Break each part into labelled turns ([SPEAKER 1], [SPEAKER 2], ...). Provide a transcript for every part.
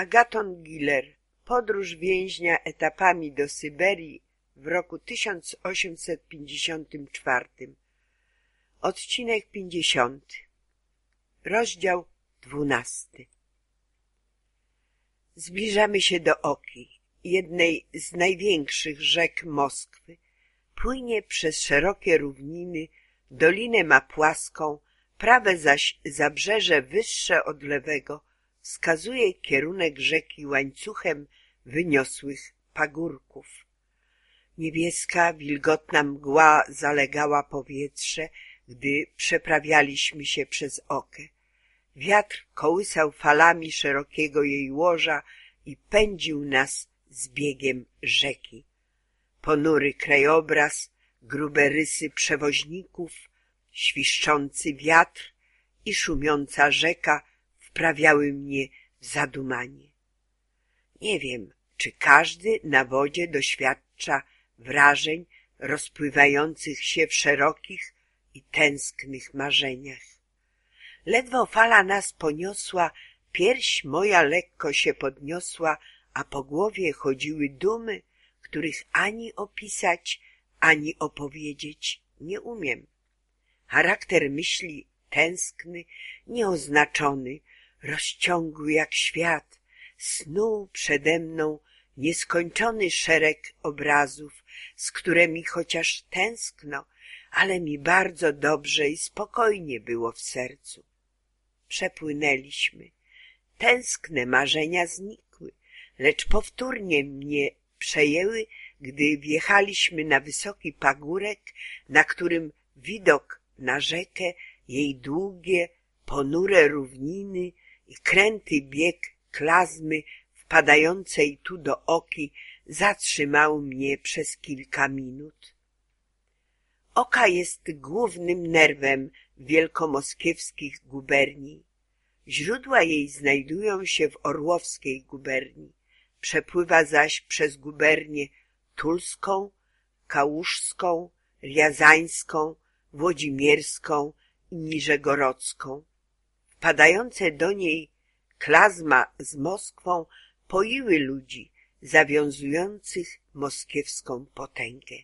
[SPEAKER 1] Agaton Giller Podróż więźnia etapami do Syberii w roku 1854 Odcinek 50 Rozdział 12 Zbliżamy się do Oki, jednej z największych rzek Moskwy. Płynie przez szerokie równiny, dolinę ma płaską, prawe zaś zabrzeże wyższe od lewego wskazuje kierunek rzeki łańcuchem wyniosłych pagórków. Niebieska, wilgotna mgła zalegała powietrze, gdy przeprawialiśmy się przez okę. Wiatr kołysał falami szerokiego jej łoża i pędził nas z biegiem rzeki. Ponury krajobraz, grube rysy przewoźników, świszczący wiatr i szumiąca rzeka wprawiały mnie w zadumanie. Nie wiem, czy każdy na wodzie doświadcza wrażeń rozpływających się w szerokich i tęsknych marzeniach. Ledwo fala nas poniosła, pierś moja lekko się podniosła, a po głowie chodziły dumy, których ani opisać, ani opowiedzieć nie umiem. Charakter myśli tęskny, nieoznaczony, rozciągły jak świat, snuł przede mną nieskończony szereg obrazów, z którymi chociaż tęskno, ale mi bardzo dobrze i spokojnie było w sercu. Przepłynęliśmy. Tęskne marzenia znikły, lecz powtórnie mnie przejęły, gdy wjechaliśmy na wysoki pagórek, na którym widok na rzekę, jej długie, ponure równiny i kręty bieg klazmy wpadającej tu do oki zatrzymał mnie przez kilka minut. Oka jest głównym nerwem wielkomoskiewskich guberni. Źródła jej znajdują się w Orłowskiej guberni. Przepływa zaś przez gubernię Tulską, Kałużską, Riazańską, Włodzimierską i Niżegorodzką. Wpadające do niej klazma z Moskwą poiły ludzi zawiązujących moskiewską potęgę.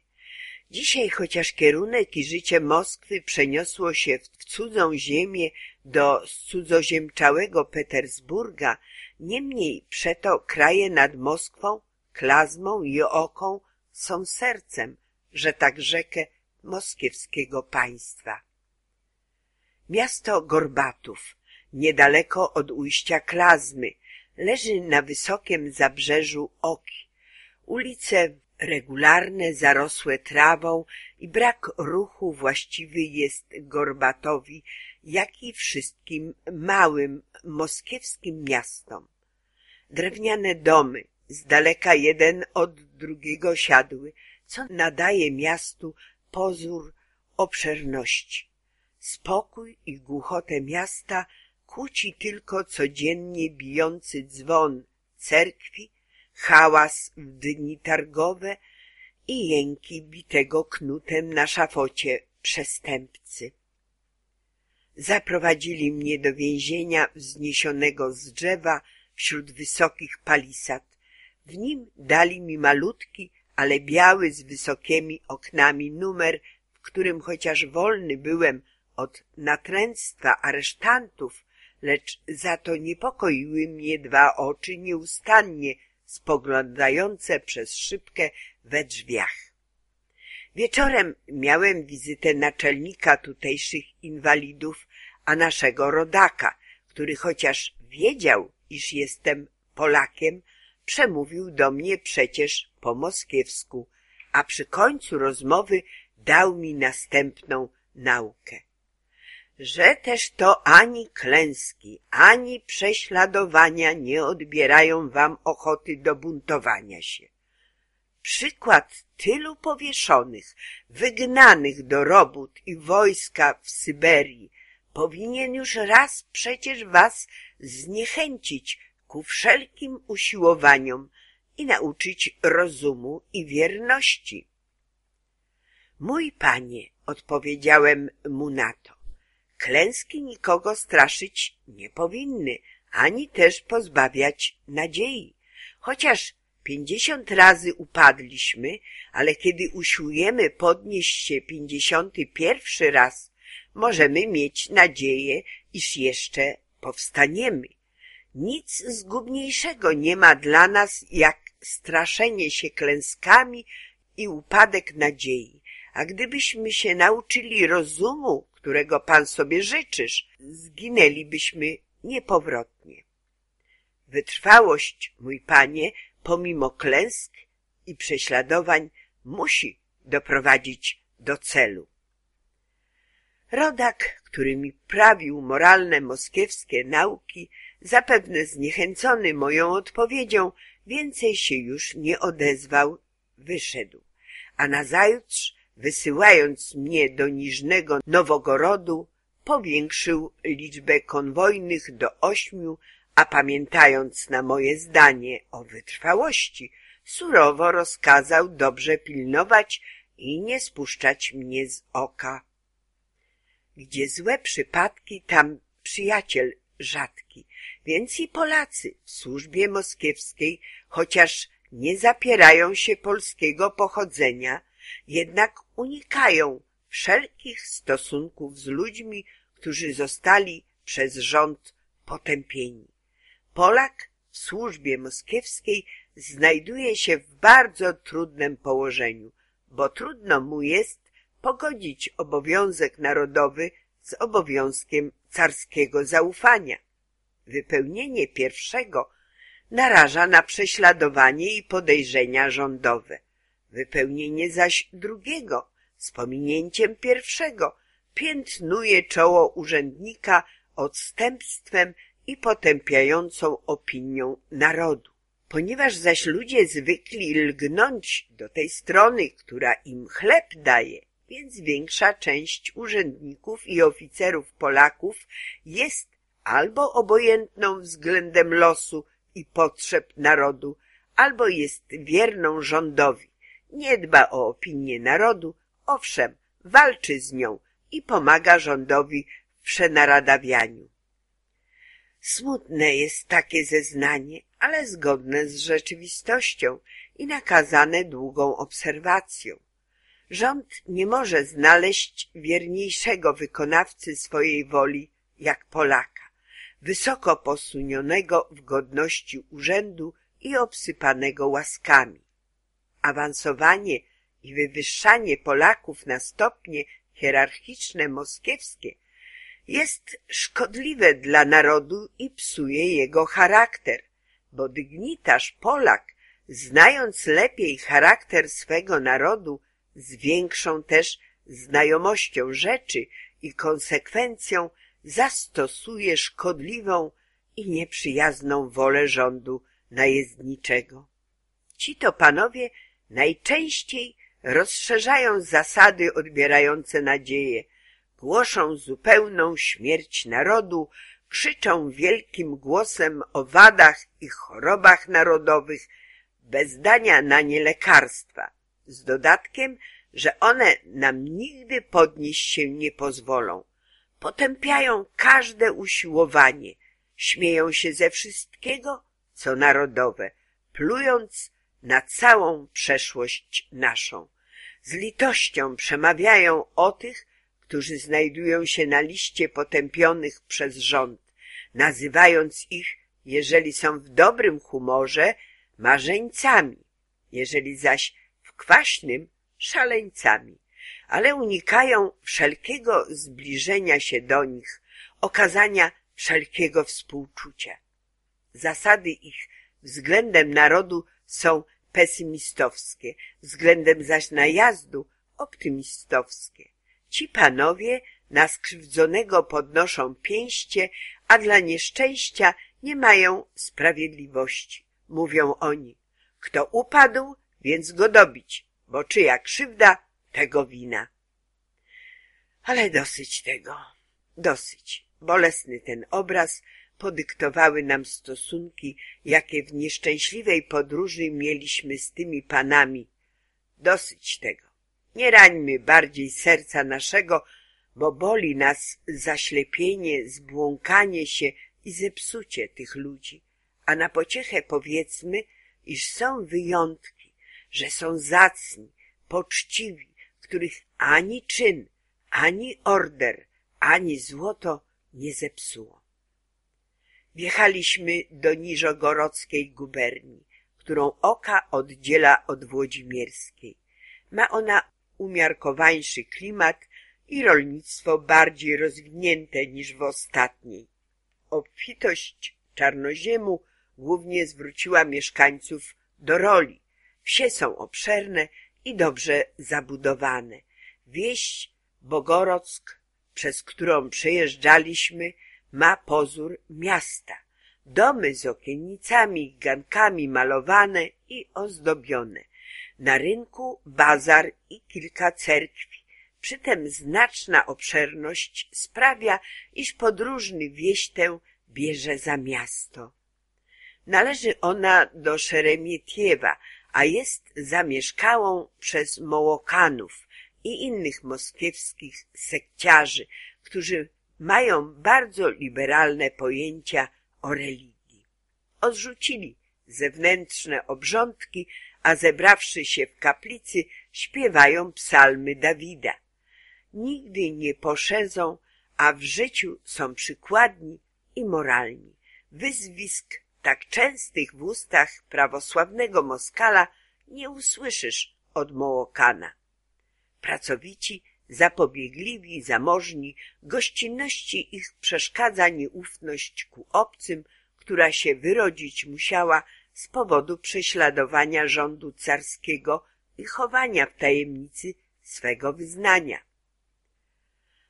[SPEAKER 1] Dzisiaj, chociaż kierunek i życie Moskwy przeniosło się w cudzą ziemię do cudzoziemczałego Petersburga, niemniej przeto kraje nad Moskwą, klazmą i oką są sercem, że tak rzekę, moskiewskiego państwa. Miasto Gorbatów, niedaleko od ujścia Klazmy, leży na wysokim zabrzeżu Oki. Ulice regularne, zarosłe trawą i brak ruchu właściwy jest Gorbatowi, jak i wszystkim małym moskiewskim miastom. Drewniane domy, z daleka jeden od drugiego siadły, co nadaje miastu pozór obszerności. Spokój i głuchotę miasta kłóci tylko codziennie bijący dzwon cerkwi, hałas w dni targowe i jęki bitego knutem na szafocie przestępcy. Zaprowadzili mnie do więzienia wzniesionego z drzewa wśród wysokich palisad. W nim dali mi malutki, ale biały z wysokimi oknami numer, w którym chociaż wolny byłem od natręctwa aresztantów, lecz za to niepokoiły mnie dwa oczy nieustannie spoglądające przez szybkę we drzwiach. Wieczorem miałem wizytę naczelnika tutejszych inwalidów, a naszego rodaka, który chociaż wiedział, iż jestem Polakiem, przemówił do mnie przecież po moskiewsku, a przy końcu rozmowy dał mi następną naukę że też to ani klęski, ani prześladowania nie odbierają wam ochoty do buntowania się. Przykład tylu powieszonych, wygnanych do robót i wojska w Syberii powinien już raz przecież was zniechęcić ku wszelkim usiłowaniom i nauczyć rozumu i wierności. Mój panie, odpowiedziałem mu na to, Klęski nikogo straszyć nie powinny, ani też pozbawiać nadziei. Chociaż pięćdziesiąt razy upadliśmy, ale kiedy usiłujemy podnieść się pięćdziesiąty pierwszy raz, możemy mieć nadzieję, iż jeszcze powstaniemy. Nic zgubniejszego nie ma dla nas jak straszenie się klęskami i upadek nadziei. A gdybyśmy się nauczyli rozumu, którego Pan sobie życzysz, zginęlibyśmy niepowrotnie. Wytrwałość, mój Panie, pomimo klęsk i prześladowań, musi doprowadzić do celu. Rodak, który mi prawił moralne moskiewskie nauki, zapewne zniechęcony moją odpowiedzią, więcej się już nie odezwał, wyszedł. A nazajutrz, wysyłając mnie do Niżnego Nowogorodu, powiększył liczbę konwojnych do ośmiu, a pamiętając na moje zdanie o wytrwałości, surowo rozkazał dobrze pilnować i nie spuszczać mnie z oka. Gdzie złe przypadki, tam przyjaciel rzadki, więc i Polacy w służbie moskiewskiej, chociaż nie zapierają się polskiego pochodzenia, jednak unikają wszelkich stosunków z ludźmi, którzy zostali przez rząd potępieni. Polak w służbie moskiewskiej znajduje się w bardzo trudnym położeniu, bo trudno mu jest pogodzić obowiązek narodowy z obowiązkiem carskiego zaufania. Wypełnienie pierwszego naraża na prześladowanie i podejrzenia rządowe. Wypełnienie zaś drugiego z pominięciem pierwszego piętnuje czoło urzędnika odstępstwem i potępiającą opinią narodu. Ponieważ zaś ludzie zwykli lgnąć do tej strony, która im chleb daje, więc większa część urzędników i oficerów Polaków jest albo obojętną względem losu i potrzeb narodu, albo jest wierną rządowi, nie dba o opinię narodu, owszem, walczy z nią i pomaga rządowi w przenaradawianiu. Smutne jest takie zeznanie, ale zgodne z rzeczywistością i nakazane długą obserwacją. Rząd nie może znaleźć wierniejszego wykonawcy swojej woli jak Polaka, wysoko posunionego w godności urzędu i obsypanego łaskami. Awansowanie i wywyższanie Polaków na stopnie hierarchiczne moskiewskie jest szkodliwe dla narodu i psuje jego charakter, bo dygnitarz Polak, znając lepiej charakter swego narodu, z większą też znajomością rzeczy i konsekwencją zastosuje szkodliwą i nieprzyjazną wolę rządu najezdniczego. Ci to panowie najczęściej rozszerzają zasady odbierające nadzieję, głoszą zupełną śmierć narodu, krzyczą wielkim głosem o wadach i chorobach narodowych, bez dania na nie lekarstwa, z dodatkiem, że one nam nigdy podnieść się nie pozwolą. Potępiają każde usiłowanie, śmieją się ze wszystkiego, co narodowe, plując na całą przeszłość naszą. Z litością przemawiają o tych, którzy znajdują się na liście potępionych przez rząd, nazywając ich, jeżeli są w dobrym humorze, marzeńcami, jeżeli zaś w kwaśnym, szaleńcami, ale unikają wszelkiego zbliżenia się do nich, okazania wszelkiego współczucia. Zasady ich względem narodu są pesymistowskie, względem zaś najazdu optymistowskie. Ci panowie na skrzywdzonego podnoszą pięście, a dla nieszczęścia nie mają sprawiedliwości. Mówią oni, kto upadł, więc go dobić, bo czyja krzywda, tego wina. Ale dosyć tego, dosyć. Bolesny ten obraz podyktowały nam stosunki, jakie w nieszczęśliwej podróży mieliśmy z tymi panami. Dosyć tego. Nie rańmy bardziej serca naszego, bo boli nas zaślepienie, zbłąkanie się i zepsucie tych ludzi, a na pociechę powiedzmy, iż są wyjątki, że są zacni, poczciwi, których ani czyn, ani order, ani złoto nie zepsuło. Wjechaliśmy do Niżogorodzkiej guberni, którą oka oddziela od Włodzimierskiej. Ma ona umiarkowańszy klimat i rolnictwo bardziej rozwinięte niż w ostatniej. Obfitość czarnoziemu głównie zwróciła mieszkańców do roli. Wsie są obszerne i dobrze zabudowane. Wieś Bogorock, przez którą przejeżdżaliśmy, ma pozór miasta. Domy z okiennicami i gankami malowane i ozdobione. Na rynku bazar i kilka cerkwi. Przytem znaczna obszerność sprawia, iż podróżny wieś tę bierze za miasto. Należy ona do Szeremietiewa, a jest zamieszkałą przez Mołokanów i innych moskiewskich sekciarzy, którzy mają bardzo liberalne pojęcia o religii. Odrzucili zewnętrzne obrządki, a zebrawszy się w kaplicy, śpiewają psalmy Dawida. Nigdy nie poszedzą, a w życiu są przykładni i moralni. Wyzwisk tak częstych w ustach prawosławnego Moskala nie usłyszysz od Mołokana. Pracowici, zapobiegliwi, zamożni, gościnności ich przeszkadza nieufność ku obcym, która się wyrodzić musiała z powodu prześladowania rządu carskiego i chowania w tajemnicy swego wyznania.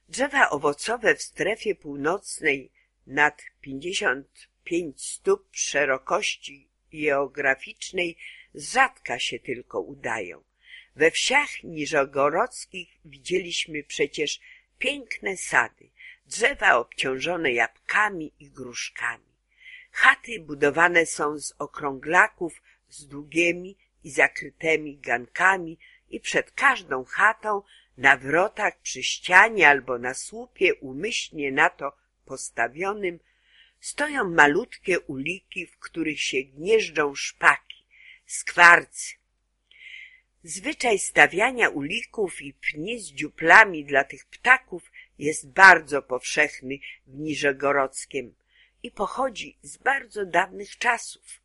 [SPEAKER 1] Drzewa owocowe w strefie północnej nad 55 stóp szerokości geograficznej rzadka się tylko udają. We wsiach niżogorodzkich widzieliśmy przecież piękne sady, drzewa obciążone jabłkami i gruszkami. Chaty budowane są z okrąglaków z długimi i zakrytymi gankami i przed każdą chatą na wrotach przy ścianie albo na słupie umyślnie na to postawionym stoją malutkie uliki, w których się gnieżdżą szpaki, skwarcy. Zwyczaj stawiania ulików i pni z dziuplami dla tych ptaków jest bardzo powszechny w Niżegorodzkiem i pochodzi z bardzo dawnych czasów.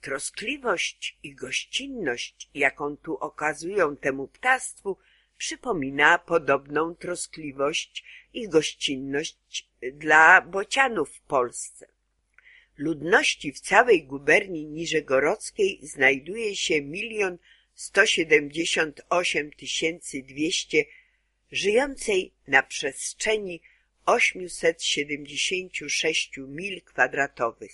[SPEAKER 1] Troskliwość i gościnność, jaką tu okazują temu ptactwu, przypomina podobną troskliwość i gościnność dla bocianów w Polsce. Ludności w całej guberni niżegorodzkiej znajduje się milion sto siedemdziesiąt osiem tysięcy dwieście żyjącej na przestrzeni 876 mil kwadratowych.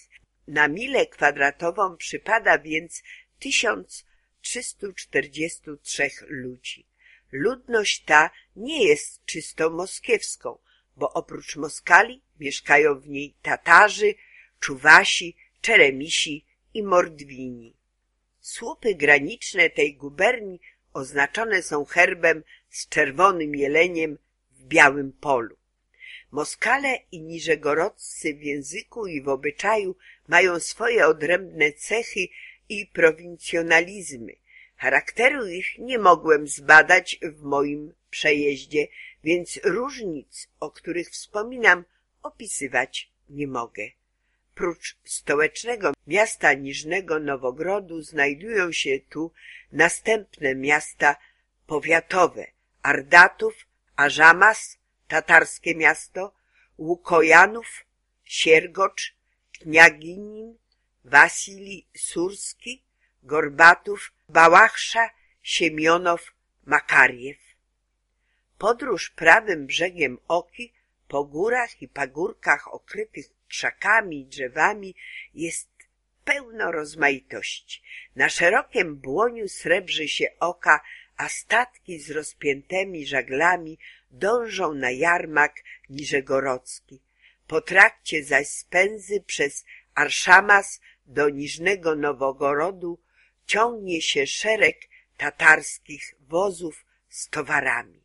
[SPEAKER 1] Na milę kwadratową przypada więc 1343 ludzi. Ludność ta nie jest czysto moskiewską, bo oprócz Moskali mieszkają w niej Tatarzy, Czuwasi, Czeremisi i Mordwini. Słupy graniczne tej guberni oznaczone są herbem z czerwonym jeleniem w białym polu. Moskale i niżegorodcy w języku i w obyczaju mają swoje odrębne cechy i prowincjonalizmy. Charakteru ich nie mogłem zbadać w moim przejeździe, więc różnic, o których wspominam, opisywać nie mogę. Prócz stołecznego miasta Niżnego Nowogrodu znajdują się tu następne miasta powiatowe Ardatów, Arzamas, tatarskie miasto, Łukojanów, Siergocz, Kniaginin, Wasilij Surski, Gorbatów, Bałachsza, Siemionow, Makariew. Podróż prawym brzegiem Oki po górach i pagórkach okrytych krzakami drzewami jest pełno rozmaitości. Na szerokim błoniu srebrzy się oka, a statki z rozpiętymi żaglami dążą na jarmak niżegorodzki. Po trakcie zaś spędzy przez Arszamas do Niżnego Nowogorodu ciągnie się szereg tatarskich wozów z towarami.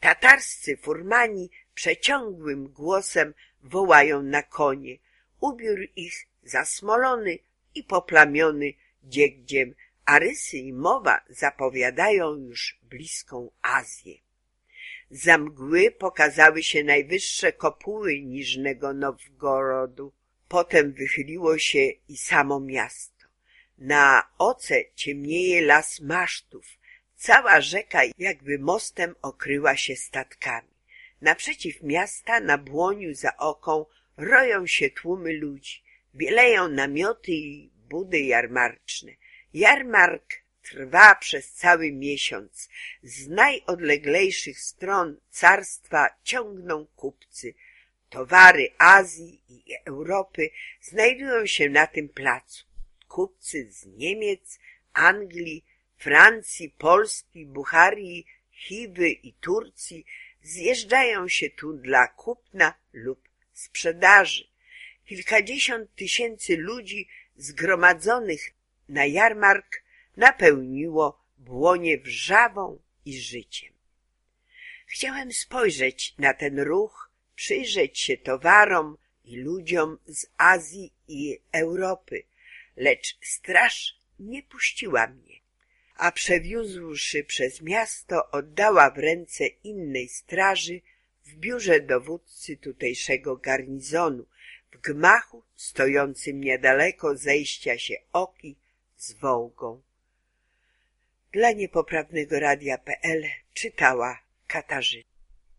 [SPEAKER 1] Tatarscy furmani przeciągłym głosem wołają na konie. ubiór ich zasmolony i poplamiony dziegdziem, a rysy i mowa zapowiadają już bliską Azję. Za mgły pokazały się najwyższe kopuły Niżnego Nowgorodu. Potem wychyliło się i samo miasto. Na oce ciemnieje las masztów. Cała rzeka jakby mostem okryła się statkami. Naprzeciw miasta, na błoniu za oką, roją się tłumy ludzi. Bieleją namioty i budy jarmarczne. Jarmark trwa przez cały miesiąc. Z najodleglejszych stron carstwa ciągną kupcy. Towary Azji i Europy znajdują się na tym placu. Kupcy z Niemiec, Anglii, Francji, Polski, Bucharii, Chiwy i Turcji zjeżdżają się tu dla kupna lub sprzedaży. Kilkadziesiąt tysięcy ludzi zgromadzonych na jarmark napełniło błonie wrzawą i życiem. Chciałem spojrzeć na ten ruch, przyjrzeć się towarom i ludziom z Azji i Europy, lecz straż nie puściła mnie, a przewiózłszy przez miasto oddała w ręce innej straży w biurze dowódcy tutejszego garnizonu, w gmachu stojącym niedaleko zejścia się Oki z Wołgą. Dla niepoprawnego radia.pl czytała Katarzyna.